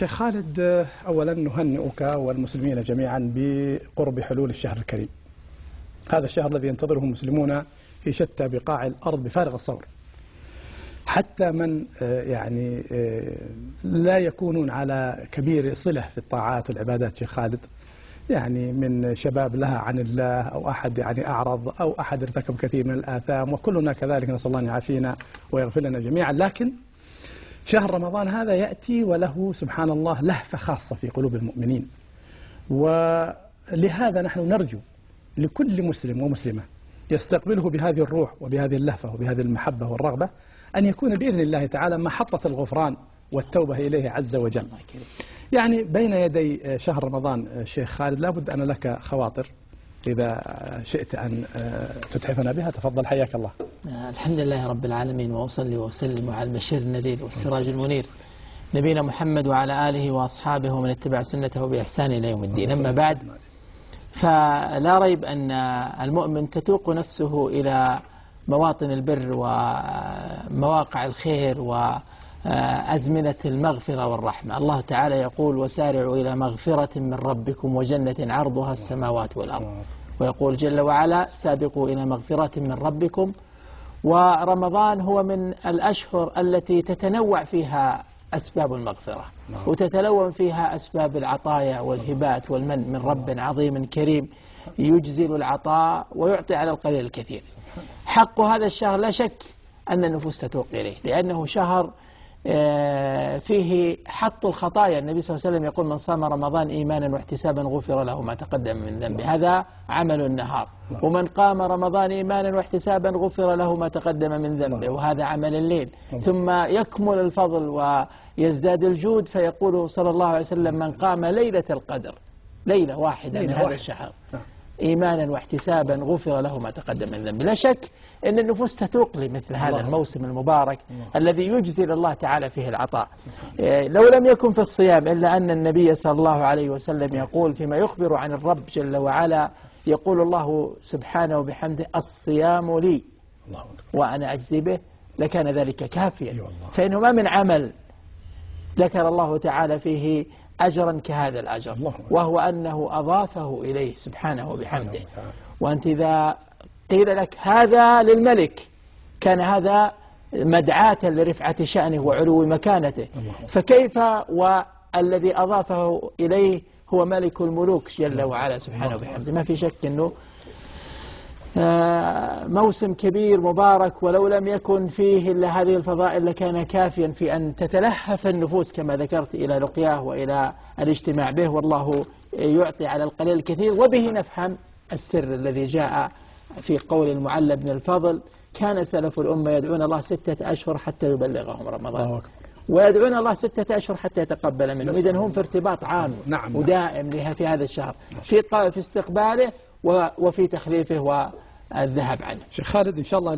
شيخ خالد أولا نهنئك والمسلمين جميعا بقرب حلول الشهر الكريم. هذا الشهر الذي ينتظره المسلمون في شتى بقاع الأرض بفارغ الصبر. حتى من آه، يعني آه، لا يكونون على كبير صلة في الطاعات والعبادات شيخ خالد. يعني من شباب لها عن الله أو أحد يعني أعرض أو أحد ارتكب كثير من الآثام وكلنا كذلك نسأل الله أن يعافينا ويغفر لنا جميعا. لكن شهر رمضان هذا يأتي وله سبحان الله لهفة خاصة في قلوب المؤمنين. ولهذا نحن نرجو لكل مسلم ومسلمة يستقبله بهذه الروح وبهذه اللهفة وبهذه المحبة والرغبة أن يكون بإذن الله تعالى محطة الغفران والتوبة إليه عز وجل. يعني بين يدي شهر رمضان شيخ خالد لابد أن لك خواطر. إذا شئت أن تتحفنا بها تفضل حياك الله. الحمد لله رب العالمين وأصلي وأسلم على البشير النذير والسراج المنير نبينا محمد وعلى آله وأصحابه ومن اتبع سنته بإحسان إلى يوم الدين. أما بعد فلا ريب أن المؤمن تتوق نفسه إلى مواطن البر ومواقع الخير وأزمنة المغفرة والرحمة. الله تعالى يقول وسارعوا إلى مغفرة من ربكم وجنة عرضها السماوات والأرض. ويقول جل وعلا سابقوا إلى مغفرة من ربكم. ورمضان هو من الأشهر التي تتنوع فيها أسباب المغفرة وتتلون فيها أسباب العطايا والهبات والمن من رب عظيم كريم يجزل العطاء ويعطي على القليل الكثير. حق هذا الشهر لا شك أن النفوس تتوق إليه لأنه شهر آه، فيه حط الخطايا. النبي صلى الله عليه وسلم يقول من صام رمضان إيمانا واحتسابا غفر له ما تقدم من ذنبه. هذا عمل النهار. ومن قام رمضان إيمانا واحتسابا غفر له ما تقدم من ذنبه. وهذا عمل الليل. ثم يكمل الفضل ويزداد الجود فيقول صلى الله عليه وسلم من قام ليلة القدر. ليلة واحدة من هذا الشهر. نعم. إيمانا واحتسابا غفر له ما تقدم من ذنبه لا شك أن النفوس تتوق لمثل هذا الموسم المبارك الذي يجزل الله تعالى فيه العطاء. إيه، لو لم يكن في الصيام إلا أن النبي صلى الله عليه وسلم يقول فيما يخبر عن الرب جل وعلا يقول الله سبحانه وبحمده الصيام لي وأنا أجزي به لكان ذلك كافيا. فإنه ما من عمل ذكر الله تعالى فيه أجرا كهذا الأجر وهو أنه أضافه إليه سبحانه وبحمده. وأنت إذا قيل لك هذا للملك كان هذا مدعاة لرفعة شأنه وعلو مكانته. فكيف والذي أضافه إليه هو ملك الملوك جل وعلا سبحانه وبحمده؟ ما في شك أنه آه، موسم كبير مبارك ولو لم يكن فيه إلا هذه الفضائل لكان كافيا في أن تتلهف النفوس كما ذكرت إلى لقياه وإلى الاجتماع به. والله يعطي على القليل الكثير. وبه نفهم السر الذي جاء في قول المعلى بن الفضل كان سلف الأمة يدعون الله ستة أشهر حتى يبلغهم رمضان. ويدعون الله ستة أشهر حتى يتقبل منهم. إذن هم في ارتباط عام نعم, نعم. ودائم في هذا الشهر. في في استقباله وفي تخليفه والذهب عنه. شيخ خالد إن شاء الله